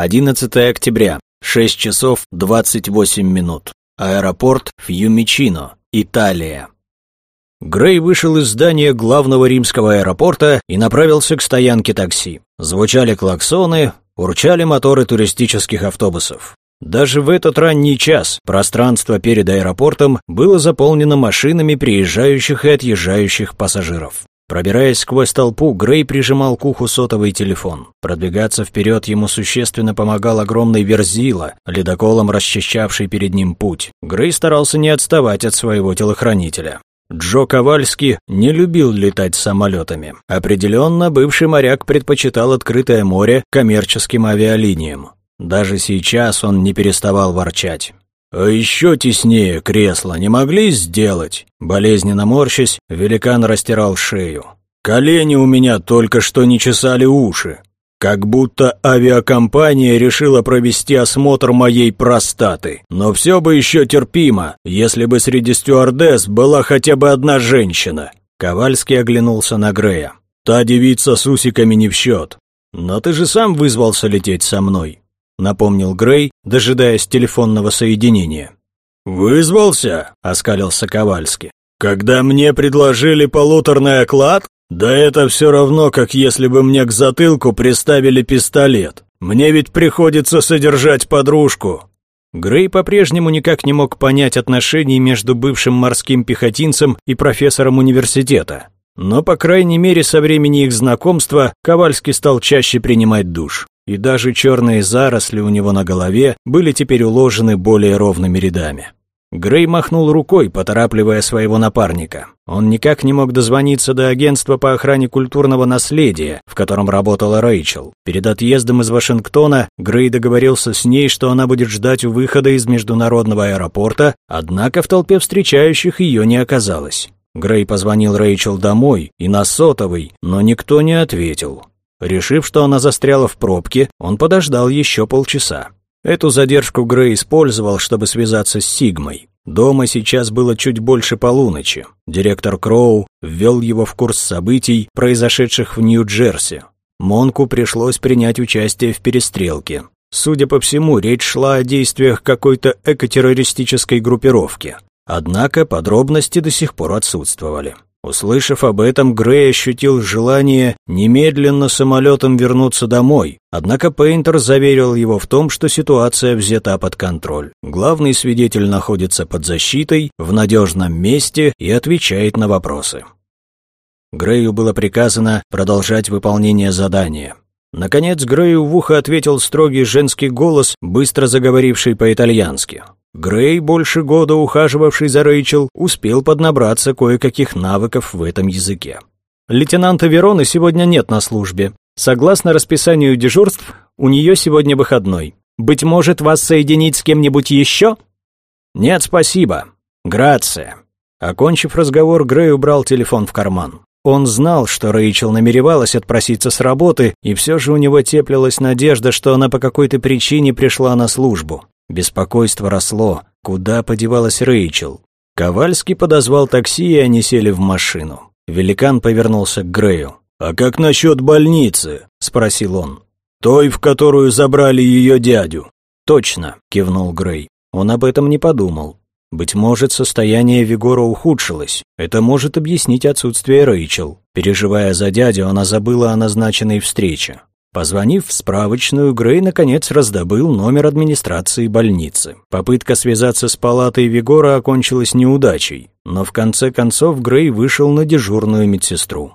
11 октября, 6 часов 28 минут. Аэропорт Фьюмичино, Италия. Грей вышел из здания главного римского аэропорта и направился к стоянке такси. Звучали клаксоны, урчали моторы туристических автобусов. Даже в этот ранний час пространство перед аэропортом было заполнено машинами приезжающих и отъезжающих пассажиров. Пробираясь сквозь толпу, Грей прижимал к уху сотовый телефон. Продвигаться вперед ему существенно помогал огромный верзила, ледоколом расчищавший перед ним путь. Грей старался не отставать от своего телохранителя. Джо Ковальский не любил летать самолетами. Определенно, бывший моряк предпочитал открытое море коммерческим авиалиниям. Даже сейчас он не переставал ворчать. «А еще теснее кресло не могли сделать?» Болезненно морщась, великан растирал шею. «Колени у меня только что не чесали уши. Как будто авиакомпания решила провести осмотр моей простаты. Но все бы еще терпимо, если бы среди стюардесс была хотя бы одна женщина». Ковальский оглянулся на Грея. «Та девица с усиками не в счет. Но ты же сам вызвался лететь со мной напомнил Грей, дожидаясь телефонного соединения. «Вызвался?» – оскалился Ковальский. «Когда мне предложили полуторный оклад? Да это все равно, как если бы мне к затылку приставили пистолет. Мне ведь приходится содержать подружку». Грей по-прежнему никак не мог понять отношений между бывшим морским пехотинцем и профессором университета. Но, по крайней мере, со времени их знакомства Ковальский стал чаще принимать душ и даже черные заросли у него на голове были теперь уложены более ровными рядами. Грей махнул рукой, поторапливая своего напарника. Он никак не мог дозвониться до агентства по охране культурного наследия, в котором работала Рэйчел. Перед отъездом из Вашингтона Грей договорился с ней, что она будет ждать у выхода из международного аэропорта, однако в толпе встречающих ее не оказалось. Грей позвонил Рэйчел домой и на сотовый, но никто не ответил. Решив, что она застряла в пробке, он подождал еще полчаса. Эту задержку Грей использовал, чтобы связаться с Сигмой. Дома сейчас было чуть больше полуночи. Директор Кроу ввел его в курс событий, произошедших в Нью-Джерси. Монку пришлось принять участие в перестрелке. Судя по всему, речь шла о действиях какой-то экотеррористической группировки. Однако подробности до сих пор отсутствовали. Услышав об этом, Грей ощутил желание немедленно самолетом вернуться домой, однако Пейнтер заверил его в том, что ситуация взята под контроль. Главный свидетель находится под защитой, в надежном месте и отвечает на вопросы. Грею было приказано продолжать выполнение задания. Наконец Грею в ухо ответил строгий женский голос, быстро заговоривший по-итальянски. Грей, больше года ухаживавший за Рэйчел, успел поднабраться кое-каких навыков в этом языке. Лейтенанта Вероны сегодня нет на службе. Согласно расписанию дежурств, у нее сегодня выходной. Быть может, вас соединить с кем-нибудь еще? Нет, спасибо. Грация. Окончив разговор, Грей убрал телефон в карман. Он знал, что Рэйчел намеревалась отпроситься с работы, и все же у него теплилась надежда, что она по какой-то причине пришла на службу. Беспокойство росло. Куда подевалась Рэйчел? Ковальский подозвал такси, и они сели в машину. Великан повернулся к Грею. «А как насчет больницы?» – спросил он. «Той, в которую забрали ее дядю». «Точно», – кивнул Грей. Он об этом не подумал. Быть может, состояние Вигора ухудшилось. Это может объяснить отсутствие Рэйчел. Переживая за дядю, она забыла о назначенной встрече. Позвонив в справочную, Грей наконец раздобыл номер администрации больницы. Попытка связаться с палатой Вигора окончилась неудачей, но в конце концов Грей вышел на дежурную медсестру.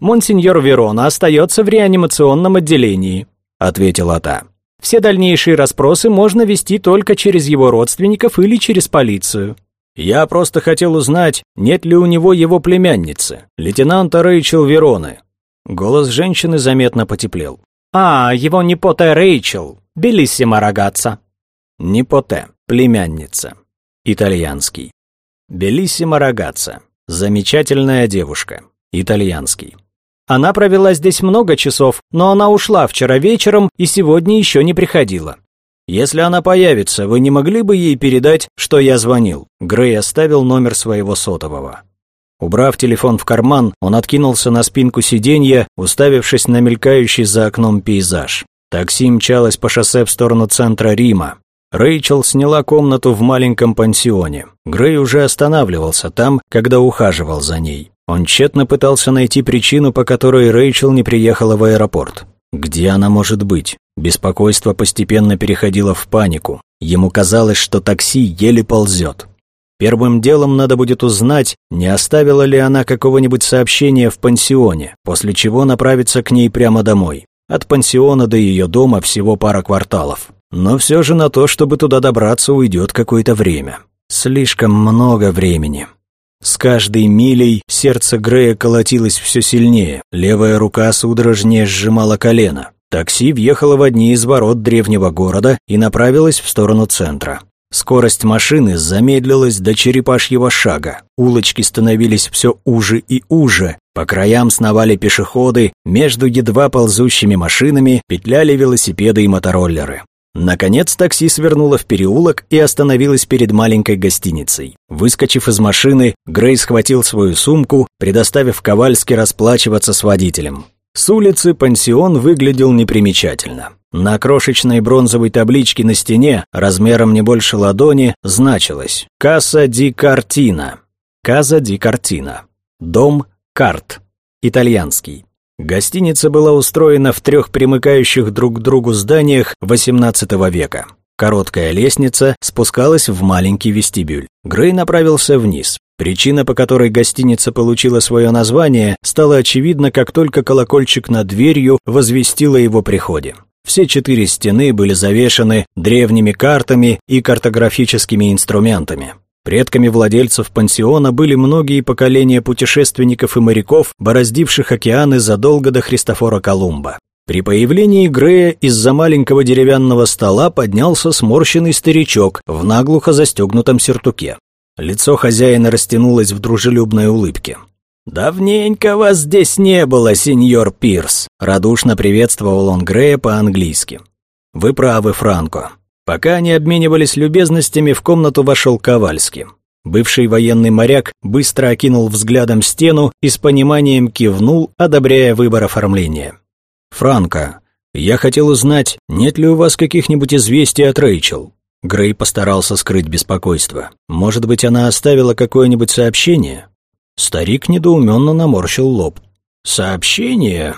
«Монсеньор Верона остается в реанимационном отделении», — ответила та. «Все дальнейшие расспросы можно вести только через его родственников или через полицию». «Я просто хотел узнать, нет ли у него его племянницы, лейтенанта Рэйчел Вероны», Голос женщины заметно потеплел. «А, его непоте Рэйчел, белиссимо рогатца». Непоте, племянница. Итальянский. Белиссимо рогатца. Замечательная девушка. Итальянский. Она провела здесь много часов, но она ушла вчера вечером и сегодня еще не приходила. Если она появится, вы не могли бы ей передать, что я звонил? Грей оставил номер своего сотового. Убрав телефон в карман, он откинулся на спинку сиденья, уставившись на мелькающий за окном пейзаж. Такси мчалось по шоссе в сторону центра Рима. Рэйчел сняла комнату в маленьком пансионе. Грей уже останавливался там, когда ухаживал за ней. Он тщетно пытался найти причину, по которой Рэйчел не приехала в аэропорт. Где она может быть? Беспокойство постепенно переходило в панику. Ему казалось, что такси еле ползет. Первым делом надо будет узнать, не оставила ли она какого-нибудь сообщения в пансионе, после чего направиться к ней прямо домой. От пансиона до ее дома всего пара кварталов. Но все же на то, чтобы туда добраться, уйдет какое-то время. Слишком много времени. С каждой милей сердце Грея колотилось все сильнее, левая рука судорожнее сжимала колено. Такси въехало в одни из ворот древнего города и направилось в сторону центра. Скорость машины замедлилась до черепашьего шага. Улочки становились все уже и уже. По краям сновали пешеходы, между едва ползущими машинами петляли велосипеды и мотороллеры. Наконец такси свернуло в переулок и остановилось перед маленькой гостиницей. Выскочив из машины, Грей схватил свою сумку, предоставив Ковальски расплачиваться с водителем. С улицы пансион выглядел непримечательно. На крошечной бронзовой табличке на стене, размером не больше ладони, значилось «Касса ди Картина». «Каза ди Картина». Дом Карт. Итальянский. Гостиница была устроена в трех примыкающих друг к другу зданиях XVIII века. Короткая лестница спускалась в маленький вестибюль. Грей направился вниз. Причина, по которой гостиница получила свое название, стала очевидна, как только колокольчик над дверью возвестил о его приходе. Все четыре стены были завешаны древними картами и картографическими инструментами. Предками владельцев пансиона были многие поколения путешественников и моряков, бороздивших океаны задолго до Христофора Колумба. При появлении Грея из-за маленького деревянного стола поднялся сморщенный старичок в наглухо застегнутом сюртуке. Лицо хозяина растянулось в дружелюбной улыбке. «Давненько вас здесь не было, сеньор Пирс», — радушно приветствовал он Грея по-английски. «Вы правы, Франко. Пока они обменивались любезностями, в комнату вошел Ковальский. Бывший военный моряк быстро окинул взглядом стену и с пониманием кивнул, одобряя выбор оформления. «Франко, я хотел узнать, нет ли у вас каких-нибудь известий от Рэйчел?» Грей постарался скрыть беспокойство. «Может быть, она оставила какое-нибудь сообщение?» Старик недоуменно наморщил лоб. «Сообщение?»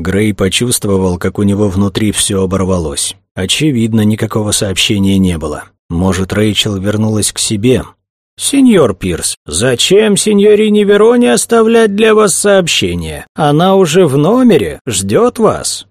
Грей почувствовал, как у него внутри все оборвалось. Очевидно, никакого сообщения не было. Может, Рэйчел вернулась к себе? «Сеньор Пирс, зачем сеньорине Вероне оставлять для вас сообщение? Она уже в номере, ждет вас».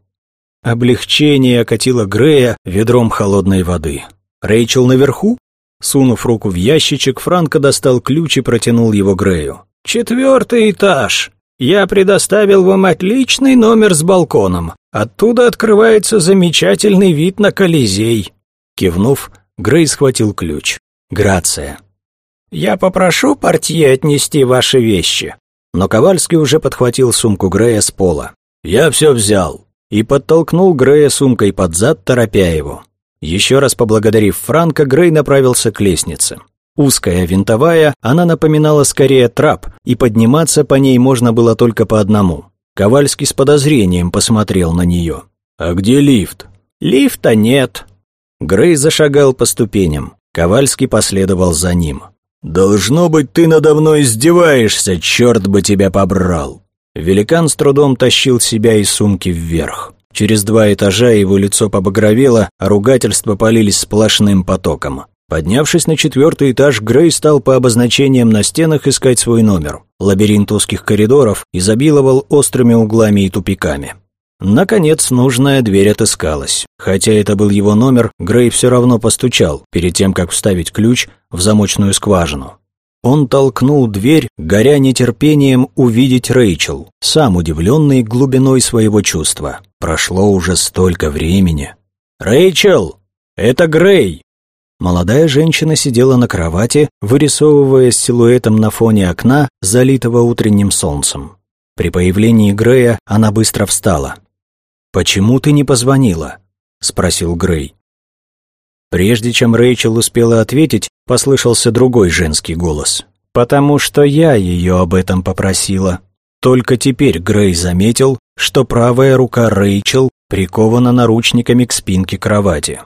Облегчение окатило Грея ведром холодной воды. «Рэйчел наверху?» Сунув руку в ящичек, Франко достал ключ и протянул его Грею. «Четвертый этаж. Я предоставил вам отличный номер с балконом. Оттуда открывается замечательный вид на Колизей». Кивнув, Грей схватил ключ. «Грация». «Я попрошу портье отнести ваши вещи». Но Ковальский уже подхватил сумку Грея с пола. «Я все взял» и подтолкнул Грея сумкой под зад, торопя его. Еще раз поблагодарив Франка, Грей направился к лестнице. Узкая, винтовая, она напоминала скорее трап, и подниматься по ней можно было только по одному. Ковальский с подозрением посмотрел на нее. «А где лифт?» «Лифта нет». Грей зашагал по ступеням. Ковальский последовал за ним. «Должно быть, ты надо мной издеваешься, черт бы тебя побрал!» Великан с трудом тащил себя из сумки вверх. Через два этажа его лицо побагровело, а ругательства полились сплошным потоком. Поднявшись на четвертый этаж, Грей стал по обозначениям на стенах искать свой номер. Лабиринт узких коридоров изобиловал острыми углами и тупиками. Наконец, нужная дверь отыскалась. Хотя это был его номер, Грей все равно постучал, перед тем, как вставить ключ в замочную скважину. Он толкнул дверь, горя нетерпением увидеть Рэйчел, сам удивленный глубиной своего чувства. Прошло уже столько времени. «Рэйчел! Это Грей!» Молодая женщина сидела на кровати, вырисовывая силуэтом на фоне окна, залитого утренним солнцем. При появлении Грея она быстро встала. «Почему ты не позвонила?» — спросил Грей. Прежде чем Рэйчел успела ответить, послышался другой женский голос. «Потому что я ее об этом попросила». Только теперь Грей заметил, что правая рука Рэйчел прикована наручниками к спинке кровати.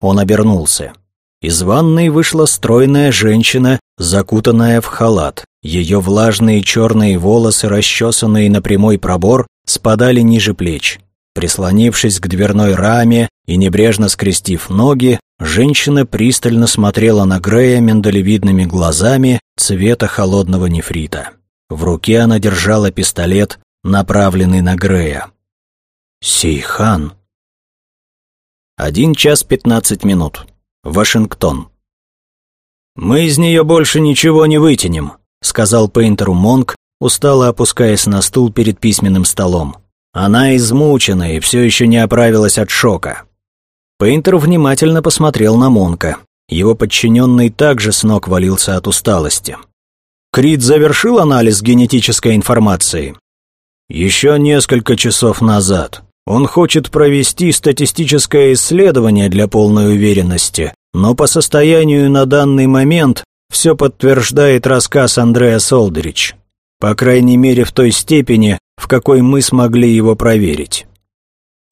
Он обернулся. Из ванной вышла стройная женщина, закутанная в халат. Ее влажные черные волосы, расчесанные на прямой пробор, спадали ниже плеч. Прислонившись к дверной раме и небрежно скрестив ноги, женщина пристально смотрела на Грея миндалевидными глазами цвета холодного нефрита. В руке она держала пистолет, направленный на Грея. «Сейхан!» Один час пятнадцать минут. Вашингтон. «Мы из нее больше ничего не вытянем», — сказал Пейнтеру Монк, устало опускаясь на стул перед письменным столом. Она измучена и все еще не оправилась от шока. Пейнтер внимательно посмотрел на Монка. Его подчиненный также с ног валился от усталости. Крид завершил анализ генетической информации. Еще несколько часов назад. Он хочет провести статистическое исследование для полной уверенности, но по состоянию на данный момент все подтверждает рассказ Андрея Солдерич. По крайней мере в той степени, в какой мы смогли его проверить.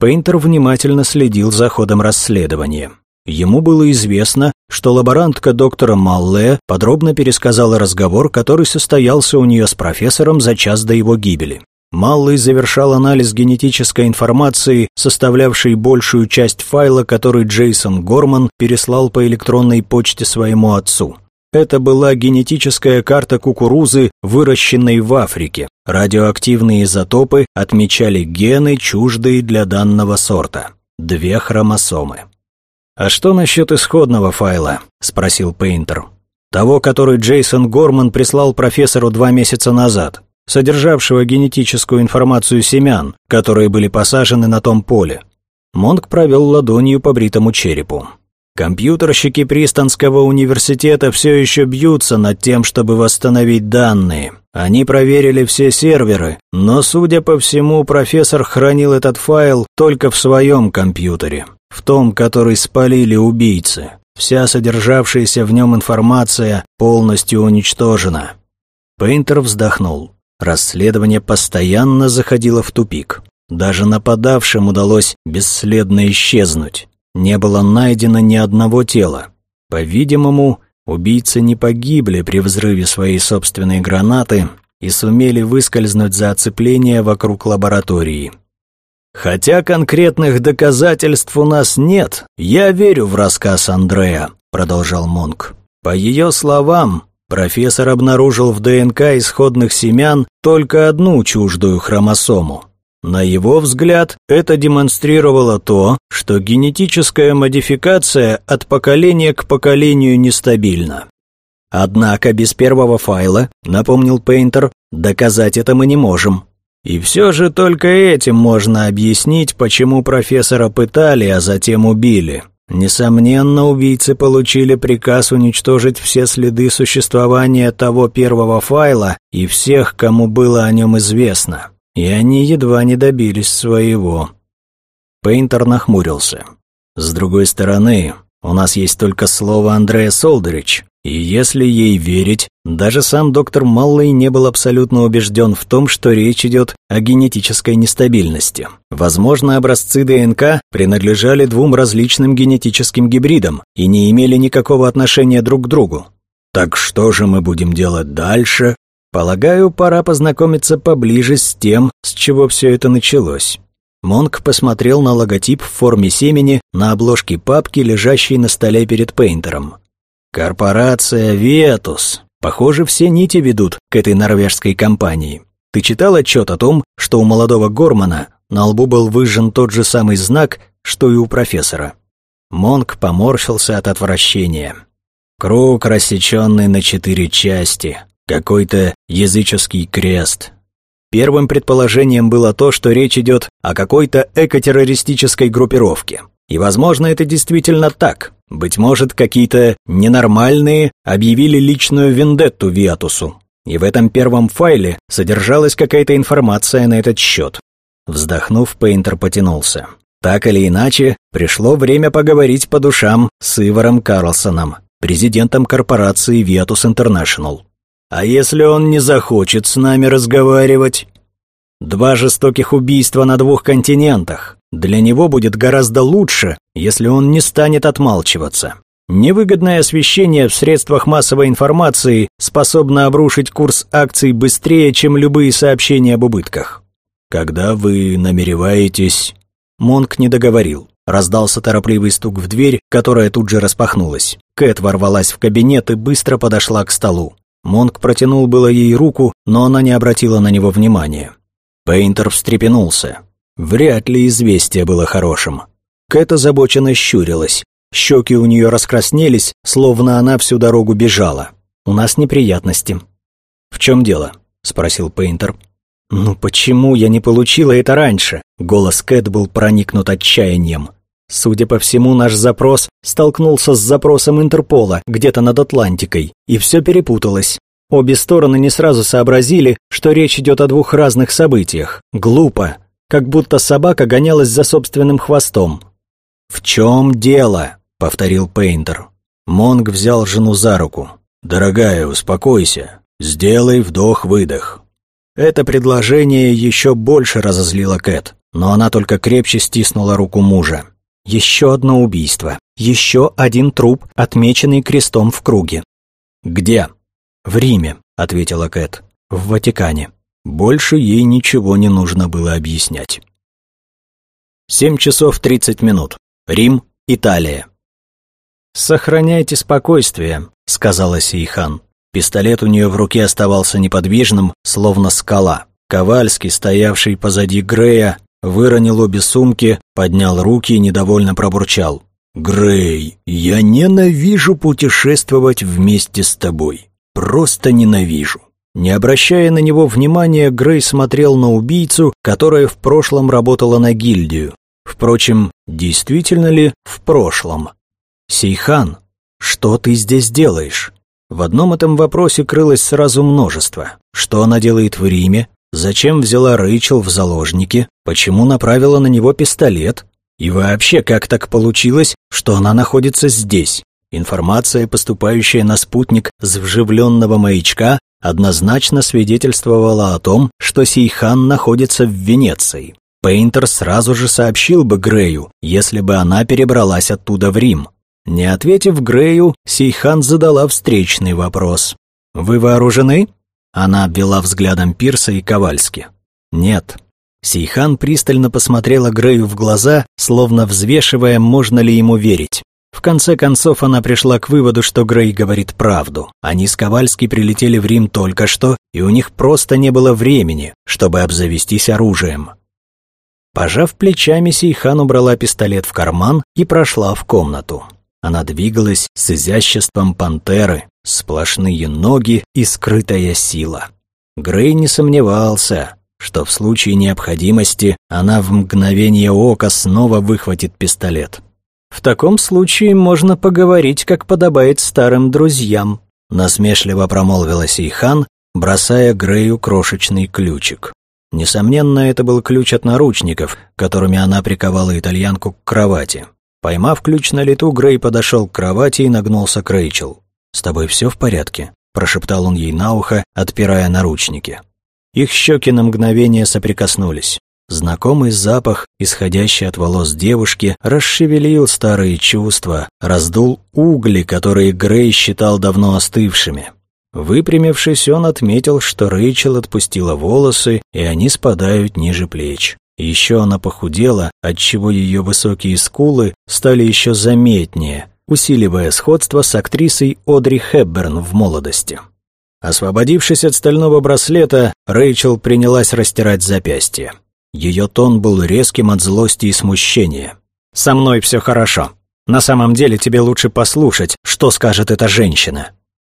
Пейнтер внимательно следил за ходом расследования. Ему было известно, что лаборантка доктора Малле подробно пересказала разговор, который состоялся у нее с профессором за час до его гибели. Маллый завершал анализ генетической информации, составлявшей большую часть файла, который Джейсон Горман переслал по электронной почте своему отцу. Это была генетическая карта кукурузы, выращенной в Африке. Радиоактивные изотопы отмечали гены, чуждые для данного сорта. Две хромосомы. «А что насчет исходного файла?» – спросил Пейнтер. «Того, который Джейсон Горман прислал профессору два месяца назад, содержавшего генетическую информацию семян, которые были посажены на том поле». Монк провел ладонью по бритому черепу. Компьютерщики Пристонского университета все еще бьются над тем, чтобы восстановить данные. Они проверили все серверы, но, судя по всему, профессор хранил этот файл только в своем компьютере, в том, который спалили убийцы. Вся содержавшаяся в нем информация полностью уничтожена. Пейнтер вздохнул. Расследование постоянно заходило в тупик. Даже нападавшим удалось бесследно исчезнуть. Не было найдено ни одного тела. По-видимому, убийцы не погибли при взрыве своей собственной гранаты и сумели выскользнуть за оцепление вокруг лаборатории. «Хотя конкретных доказательств у нас нет, я верю в рассказ Андрея», — продолжал Монк. «По ее словам, профессор обнаружил в ДНК исходных семян только одну чуждую хромосому. На его взгляд, это демонстрировало то, что генетическая модификация от поколения к поколению нестабильна. Однако без первого файла, напомнил Пейнтер, доказать это мы не можем. И все же только этим можно объяснить, почему профессора пытали, а затем убили. Несомненно, убийцы получили приказ уничтожить все следы существования того первого файла и всех, кому было о нем известно и они едва не добились своего. Пейнтер нахмурился. С другой стороны, у нас есть только слово Андрея Солдерич, и если ей верить, даже сам доктор Маллой не был абсолютно убежден в том, что речь идет о генетической нестабильности. Возможно, образцы ДНК принадлежали двум различным генетическим гибридам и не имели никакого отношения друг к другу. Так что же мы будем делать дальше? Полагаю, пора познакомиться поближе с тем, с чего все это началось. Монк посмотрел на логотип в форме семени на обложке папки, лежащей на столе перед Пейнтером. «Корпорация Ветус. Похоже, все нити ведут к этой норвежской компании. Ты читал отчет о том, что у молодого Гормана на лбу был выжжен тот же самый знак, что и у профессора?» Монк поморщился от отвращения. Круг, рассеченный на четыре части, какой-то языческий крест. Первым предположением было то, что речь идет о какой-то экотеррористической группировке. И, возможно, это действительно так. Быть может, какие-то ненормальные объявили личную вендетту Виатусу. И в этом первом файле содержалась какая-то информация на этот счет. Вздохнув, Пейнтер потянулся. Так или иначе, пришло время поговорить по душам с Иваром Карлсоном, президентом корпорации Viatus International. А если он не захочет с нами разговаривать? Два жестоких убийства на двух континентах. Для него будет гораздо лучше, если он не станет отмалчиваться. Невыгодное освещение в средствах массовой информации способно обрушить курс акций быстрее, чем любые сообщения об убытках. Когда вы намереваетесь... Монк не договорил. Раздался торопливый стук в дверь, которая тут же распахнулась. Кэт ворвалась в кабинет и быстро подошла к столу. Монк протянул было ей руку, но она не обратила на него внимания. Пейнтер встрепенулся. Вряд ли известие было хорошим. Кэт озабоченно щурилась. Щеки у нее раскраснелись, словно она всю дорогу бежала. «У нас неприятности». «В чем дело?» – спросил Пейнтер. «Ну почему я не получила это раньше?» Голос Кэт был проникнут отчаянием. Судя по всему, наш запрос столкнулся с запросом Интерпола где-то над Атлантикой, и все перепуталось. Обе стороны не сразу сообразили, что речь идет о двух разных событиях. Глупо, как будто собака гонялась за собственным хвостом. «В чем дело?» — повторил Пейнтер. Монг взял жену за руку. «Дорогая, успокойся. Сделай вдох-выдох». Это предложение еще больше разозлило Кэт, но она только крепче стиснула руку мужа. Еще одно убийство. Еще один труп, отмеченный крестом в круге. «Где?» «В Риме», — ответила Кэт. «В Ватикане». Больше ей ничего не нужно было объяснять. Семь часов тридцать минут. Рим, Италия. «Сохраняйте спокойствие», — сказала Сейхан. Пистолет у нее в руке оставался неподвижным, словно скала. Ковальский, стоявший позади Грея, выронил обе сумки, поднял руки и недовольно пробурчал. «Грей, я ненавижу путешествовать вместе с тобой. Просто ненавижу». Не обращая на него внимания, Грей смотрел на убийцу, которая в прошлом работала на гильдию. Впрочем, действительно ли в прошлом? «Сейхан, что ты здесь делаешь?» В одном этом вопросе крылось сразу множество. Что она делает в Риме? Зачем взяла Рэйчел в заложники? Почему направила на него пистолет? И вообще, как так получилось, что она находится здесь? Информация, поступающая на спутник с вживленного маячка, однозначно свидетельствовала о том, что Сейхан находится в Венеции. Пейнтер сразу же сообщил бы Грею, если бы она перебралась оттуда в Рим. Не ответив Грею, Сейхан задала встречный вопрос. «Вы вооружены?» Она обвела взглядом Пирса и Ковальски. «Нет». Сейхан пристально посмотрела Грею в глаза, словно взвешивая, можно ли ему верить. В конце концов, она пришла к выводу, что Грей говорит правду. Они с Ковальски прилетели в Рим только что, и у них просто не было времени, чтобы обзавестись оружием. Пожав плечами, Сейхан убрала пистолет в карман и прошла в комнату. Она двигалась с изяществом пантеры, сплошные ноги и скрытая сила. Грей не сомневался, что в случае необходимости она в мгновение ока снова выхватит пистолет. «В таком случае можно поговорить, как подобает старым друзьям», насмешливо промолвила Сейхан, бросая Грею крошечный ключик. Несомненно, это был ключ от наручников, которыми она приковала итальянку к кровати. Поймав ключ на лету, Грей подошел к кровати и нагнулся к Рэйчел. «С тобой все в порядке?» – прошептал он ей на ухо, отпирая наручники. Их щеки на мгновение соприкоснулись. Знакомый запах, исходящий от волос девушки, расшевелил старые чувства, раздул угли, которые Грей считал давно остывшими. Выпрямившись, он отметил, что Рэйчел отпустила волосы, и они спадают ниже плеч. Еще она похудела, отчего ее высокие скулы стали еще заметнее, усиливая сходство с актрисой Одри Хепберн в молодости. Освободившись от стального браслета, Рэйчел принялась растирать запястье. Ее тон был резким от злости и смущения. «Со мной все хорошо. На самом деле тебе лучше послушать, что скажет эта женщина».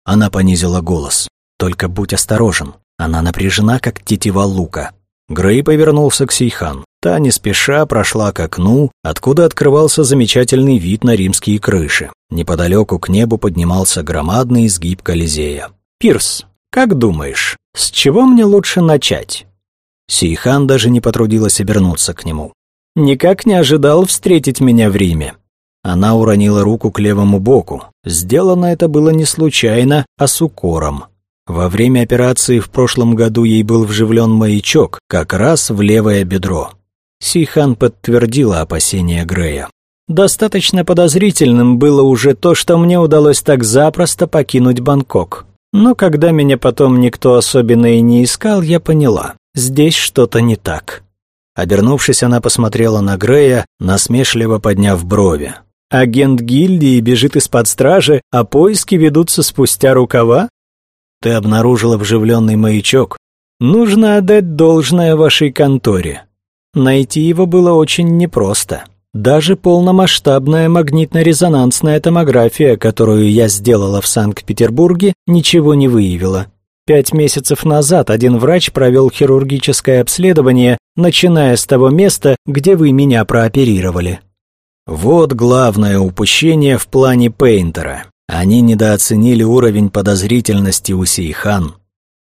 Она понизила голос. «Только будь осторожен. Она напряжена, как тетива лука. Грей повернулся к Сейхан. Та не спеша прошла к окну, откуда открывался замечательный вид на римские крыши. Неподалеку к небу поднимался громадный изгиб Колизея. «Пирс, как думаешь, с чего мне лучше начать?» Сейхан даже не потрудилась обернуться к нему. «Никак не ожидал встретить меня в Риме». Она уронила руку к левому боку. Сделано это было не случайно, а с укором. Во время операции в прошлом году ей был вживлен маячок, как раз в левое бедро. Сейхан подтвердила опасения Грея. Достаточно подозрительным было уже то, что мне удалось так запросто покинуть Бангкок. Но когда меня потом никто особенно и не искал, я поняла, здесь что-то не так. Обернувшись, она посмотрела на Грея, насмешливо подняв брови. «Агент гильдии бежит из-под стражи, а поиски ведутся спустя рукава?» «Ты обнаружила вживленный маячок?» «Нужно отдать должное вашей конторе. Найти его было очень непросто. Даже полномасштабная магнитно-резонансная томография, которую я сделала в Санкт-Петербурге, ничего не выявила. Пять месяцев назад один врач провел хирургическое обследование, начиная с того места, где вы меня прооперировали. Вот главное упущение в плане Пейнтера. Они недооценили уровень подозрительности у Сейхан.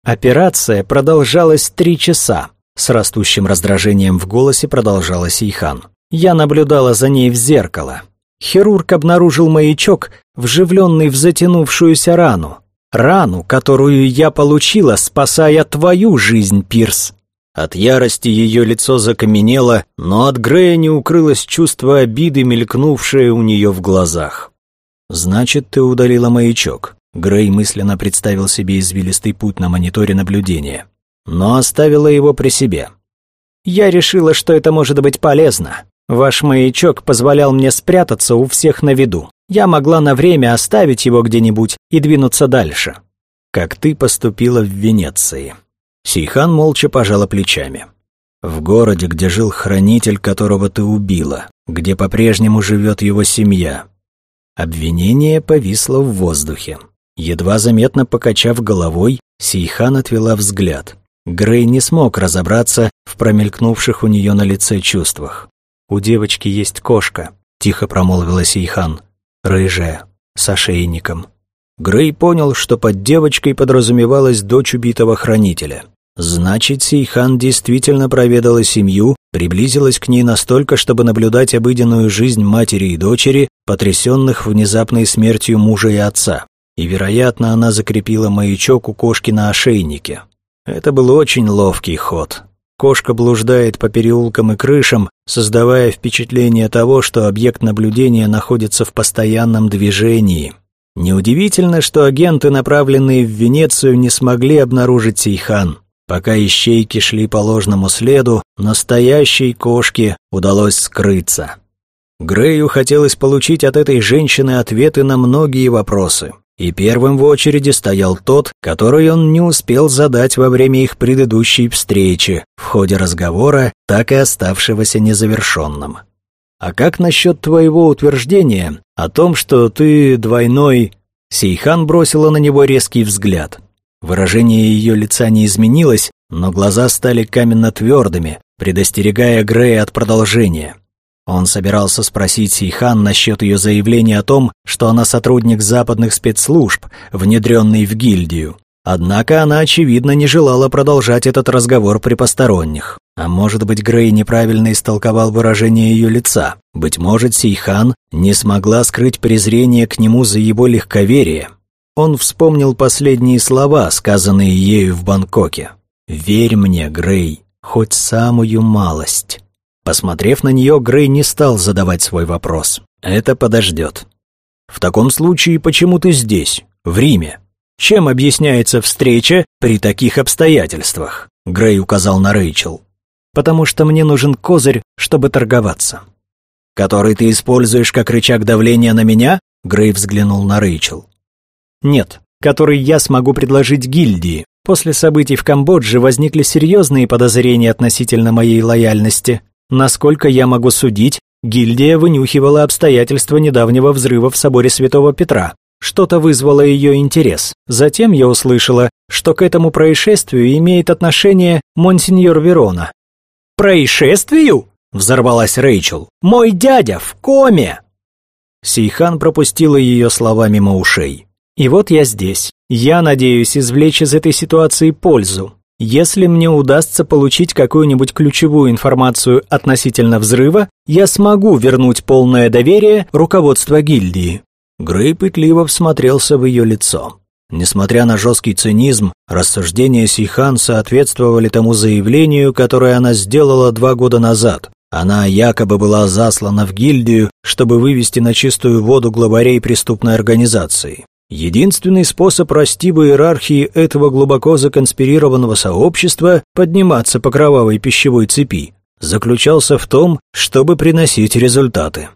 Операция продолжалась три часа. С растущим раздражением в голосе продолжала Сейхан. Я наблюдала за ней в зеркало. Хирург обнаружил маячок, вживленный в затянувшуюся рану. Рану, которую я получила, спасая твою жизнь, Пирс. От ярости ее лицо закаменело, но от Грея не укрылось чувство обиды, мелькнувшее у нее в глазах. «Значит, ты удалила маячок», — Грей мысленно представил себе извилистый путь на мониторе наблюдения. Но оставила его при себе. «Я решила, что это может быть полезно. Ваш маячок позволял мне спрятаться у всех на виду. Я могла на время оставить его где-нибудь и двинуться дальше. Как ты поступила в Венеции. Сейхан молча пожала плечами. В городе, где жил хранитель, которого ты убила, где по-прежнему живет его семья. Обвинение повисло в воздухе. Едва заметно покачав головой, Сейхан отвела взгляд. Грей не смог разобраться в промелькнувших у нее на лице чувствах. «У девочки есть кошка», — тихо промолвила Сейхан. «Рыжая, с ошейником». Грей понял, что под девочкой подразумевалась дочь убитого хранителя. Значит, Сейхан действительно проведала семью, приблизилась к ней настолько, чтобы наблюдать обыденную жизнь матери и дочери, потрясенных внезапной смертью мужа и отца. И, вероятно, она закрепила маячок у кошки на ошейнике. Это был очень ловкий ход. Кошка блуждает по переулкам и крышам, создавая впечатление того, что объект наблюдения находится в постоянном движении. Неудивительно, что агенты, направленные в Венецию, не смогли обнаружить Сейхан. Пока ищейки шли по ложному следу, настоящей кошке удалось скрыться. Грею хотелось получить от этой женщины ответы на многие вопросы. И первым в очереди стоял тот, который он не успел задать во время их предыдущей встречи, в ходе разговора, так и оставшегося незавершенным. «А как насчет твоего утверждения о том, что ты двойной...» Сейхан бросила на него резкий взгляд. Выражение ее лица не изменилось, но глаза стали каменно-твердыми, предостерегая Грея от продолжения. Он собирался спросить Сейхан насчет ее заявления о том, что она сотрудник западных спецслужб, внедренный в гильдию. Однако она, очевидно, не желала продолжать этот разговор при посторонних. А может быть, Грей неправильно истолковал выражение ее лица. Быть может, Сейхан не смогла скрыть презрение к нему за его легковерие. Он вспомнил последние слова, сказанные ею в Бангкоке. «Верь мне, Грей, хоть самую малость». Посмотрев на нее, Грей не стал задавать свой вопрос. Это подождет. В таком случае, почему ты здесь, в Риме? Чем объясняется встреча при таких обстоятельствах? Грей указал на Рэйчел. Потому что мне нужен козырь, чтобы торговаться. Который ты используешь как рычаг давления на меня? Грей взглянул на Рэйчел. Нет, который я смогу предложить гильдии. После событий в Камбодже возникли серьезные подозрения относительно моей лояльности. Насколько я могу судить, гильдия вынюхивала обстоятельства недавнего взрыва в соборе Святого Петра. Что-то вызвало ее интерес. Затем я услышала, что к этому происшествию имеет отношение монсеньор Верона. «Происшествию?» – взорвалась Рэйчел. «Мой дядя в коме!» Сейхан пропустила ее слова мимо ушей. «И вот я здесь. Я надеюсь извлечь из этой ситуации пользу. Если мне удастся получить какую-нибудь ключевую информацию относительно взрыва, я смогу вернуть полное доверие руководства гильдии». Грей пытливо всмотрелся в ее лицо. Несмотря на жесткий цинизм, рассуждения Сейхан соответствовали тому заявлению, которое она сделала два года назад. Она якобы была заслана в гильдию, чтобы вывести на чистую воду главарей преступной организации. Единственный способ расти в иерархии этого глубоко законспирированного сообщества подниматься по кровавой пищевой цепи заключался в том, чтобы приносить результаты.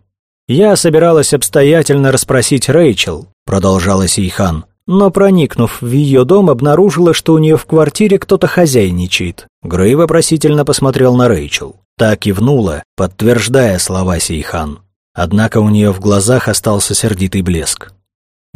«Я собиралась обстоятельно расспросить Рэйчел», — продолжала Сейхан, но, проникнув в ее дом, обнаружила, что у нее в квартире кто-то хозяйничает. Грей вопросительно посмотрел на Рэйчел. Та кивнула, подтверждая слова Сейхан. Однако у нее в глазах остался сердитый блеск.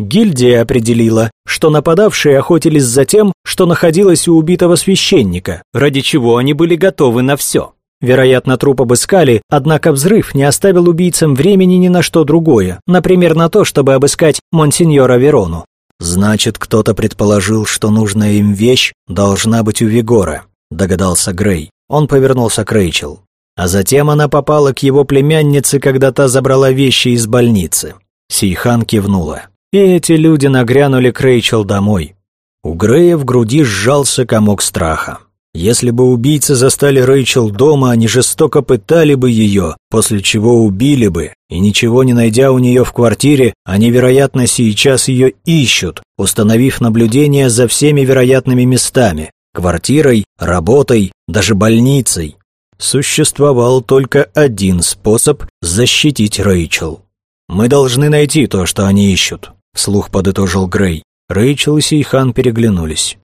Гильдия определила, что нападавшие охотились за тем, что находилось у убитого священника, ради чего они были готовы на все. Вероятно, труп обыскали, однако взрыв не оставил убийцам времени ни на что другое, например, на то, чтобы обыскать монсеньора Верону. «Значит, кто-то предположил, что нужная им вещь должна быть у Вигора», — догадался Грей. Он повернулся к Рэйчел. А затем она попала к его племяннице, когда та забрала вещи из больницы. Сейхан кивнула. И эти люди нагрянули к Рэйчел домой. У Грея в груди сжался комок страха. Если бы убийцы застали Рэйчел дома, они жестоко пытали бы ее, после чего убили бы, и ничего не найдя у нее в квартире, они, вероятно, сейчас ее ищут, установив наблюдение за всеми вероятными местами – квартирой, работой, даже больницей. Существовал только один способ защитить Рэйчел. «Мы должны найти то, что они ищут», – вслух подытожил Грей. Рэйчел и Сейхан переглянулись.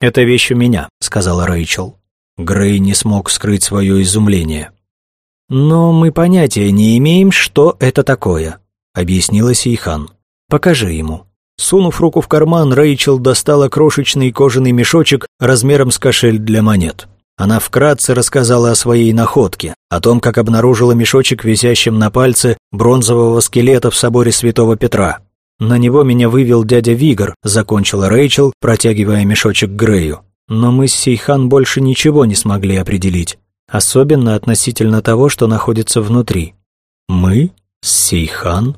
«Это вещь у меня», — сказала Рэйчел. Грей не смог скрыть свое изумление. «Но мы понятия не имеем, что это такое», — объяснила Сейхан. «Покажи ему». Сунув руку в карман, Рэйчел достала крошечный кожаный мешочек размером с кошель для монет. Она вкратце рассказала о своей находке, о том, как обнаружила мешочек, висящим на пальце бронзового скелета в соборе Святого Петра. «На него меня вывел дядя Вигор», — закончила Рэйчел, протягивая мешочек Грею. «Но мы с Сейхан больше ничего не смогли определить, особенно относительно того, что находится внутри». «Мы? Сейхан?»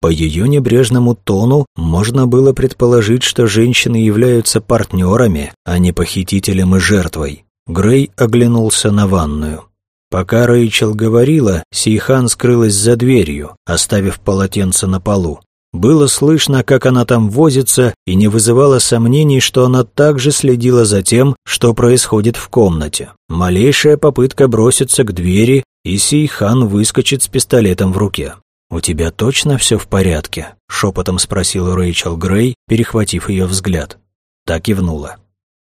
По ее небрежному тону можно было предположить, что женщины являются партнерами, а не похитителем и жертвой. Грей оглянулся на ванную. Пока Рэйчел говорила, Сейхан скрылась за дверью, оставив полотенце на полу. Было слышно, как она там возится, и не вызывало сомнений, что она также следила за тем, что происходит в комнате. Малейшая попытка броситься к двери, и Сейхан выскочит с пистолетом в руке. «У тебя точно все в порядке?» – шепотом спросил Рэйчел Грей, перехватив ее взгляд. Так и внула.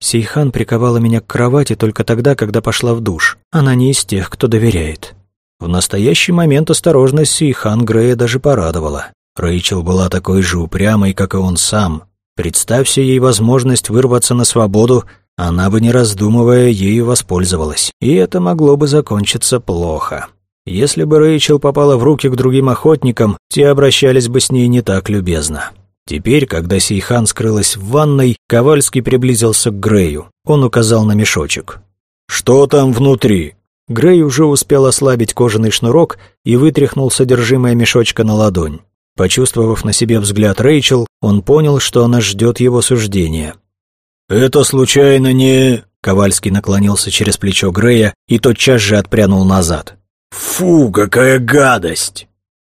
Сейхан приковала меня к кровати только тогда, когда пошла в душ. Она не из тех, кто доверяет. В настоящий момент осторожность Сейхан Грея даже порадовала. Рэйчел была такой же упрямой, как и он сам. Представься ей возможность вырваться на свободу, она бы, не раздумывая, ею воспользовалась. И это могло бы закончиться плохо. Если бы Рэйчел попала в руки к другим охотникам, те обращались бы с ней не так любезно. Теперь, когда Сейхан скрылась в ванной, Ковальский приблизился к Грею. Он указал на мешочек. «Что там внутри?» Грей уже успел ослабить кожаный шнурок и вытряхнул содержимое мешочка на ладонь. Почувствовав на себе взгляд Рэйчел, он понял, что она ждет его суждения. «Это случайно не...» Ковальский наклонился через плечо Грея и тотчас же отпрянул назад. «Фу, какая гадость!»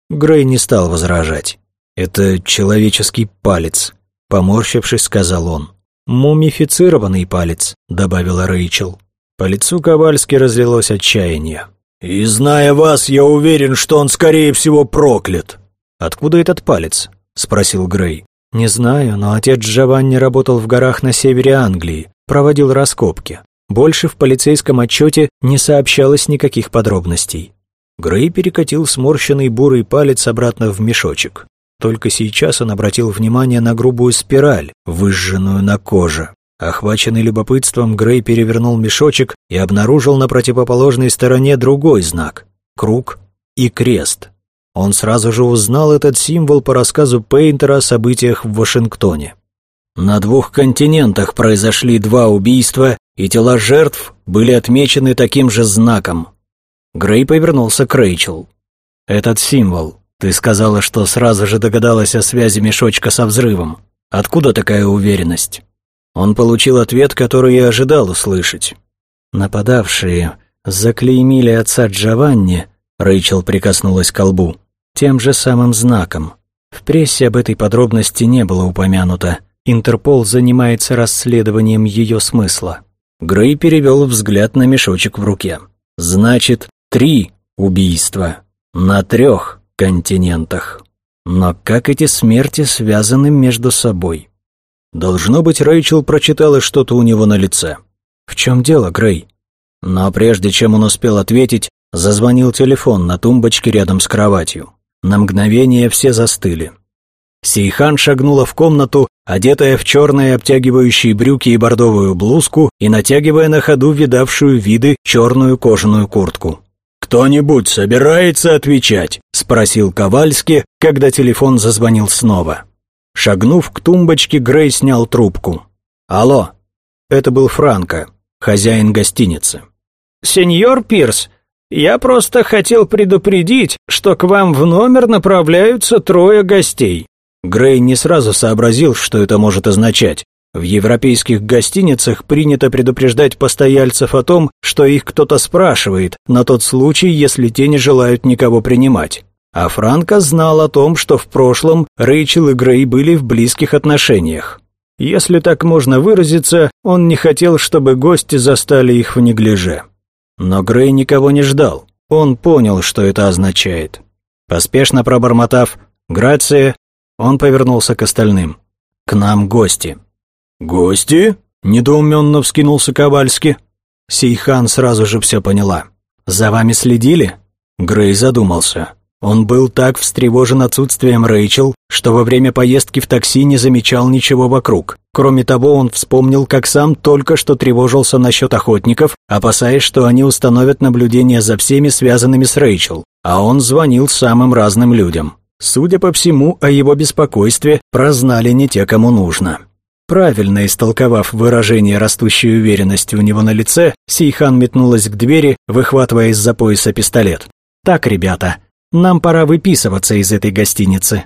Грей не стал возражать. «Это человеческий палец», — поморщившись, сказал он. «Мумифицированный палец», — добавила Рэйчел. По лицу Ковальски разлилось отчаяние. «И зная вас, я уверен, что он, скорее всего, проклят». «Откуда этот палец?» – спросил Грей. «Не знаю, но отец Джованни работал в горах на севере Англии, проводил раскопки. Больше в полицейском отчете не сообщалось никаких подробностей». Грей перекатил сморщенный бурый палец обратно в мешочек. Только сейчас он обратил внимание на грубую спираль, выжженную на коже. Охваченный любопытством, Грей перевернул мешочек и обнаружил на противоположной стороне другой знак – круг и крест. Он сразу же узнал этот символ по рассказу Пейнтера о событиях в Вашингтоне. На двух континентах произошли два убийства, и тела жертв были отмечены таким же знаком. Грей повернулся к Рэйчел. «Этот символ. Ты сказала, что сразу же догадалась о связи мешочка со взрывом. Откуда такая уверенность? Он получил ответ, который и ожидал услышать. Нападавшие заклеймили отца Джованни, Рэйчел прикоснулась к колбу, тем же самым знаком. В прессе об этой подробности не было упомянуто. Интерпол занимается расследованием ее смысла. Грей перевел взгляд на мешочек в руке. Значит, три убийства на трех континентах. Но как эти смерти связаны между собой? Должно быть, Рэйчел прочитала что-то у него на лице. «В чем дело, Грей?» Но прежде чем он успел ответить, зазвонил телефон на тумбочке рядом с кроватью. На мгновение все застыли. Сейхан шагнула в комнату, одетая в черные обтягивающие брюки и бордовую блузку и натягивая на ходу видавшую виды черную кожаную куртку. «Кто-нибудь собирается отвечать?» – спросил Ковальски, когда телефон зазвонил снова. Шагнув к тумбочке, Грей снял трубку. «Алло!» Это был Франко, хозяин гостиницы. «Сеньор Пирс, я просто хотел предупредить, что к вам в номер направляются трое гостей». Грей не сразу сообразил, что это может означать. В европейских гостиницах принято предупреждать постояльцев о том, что их кто-то спрашивает, на тот случай, если те не желают никого принимать. А Франко знал о том, что в прошлом Рэйчел и Грей были в близких отношениях. Если так можно выразиться, он не хотел, чтобы гости застали их в неглиже. Но Грей никого не ждал. Он понял, что это означает. Поспешно пробормотав «Грация», он повернулся к остальным. «К нам гости». «Гости?» – недоуменно вскинулся Ковальски. Сейхан сразу же все поняла. «За вами следили?» Грей задумался. Он был так встревожен отсутствием Рэйчел, что во время поездки в такси не замечал ничего вокруг. Кроме того, он вспомнил, как сам только что тревожился насчет охотников, опасаясь, что они установят наблюдение за всеми связанными с Рэйчел. А он звонил самым разным людям. Судя по всему, о его беспокойстве прознали не те, кому нужно. Правильно истолковав выражение растущей уверенности у него на лице, Сейхан метнулась к двери, выхватывая из-за пояса пистолет. «Так, ребята, нам пора выписываться из этой гостиницы.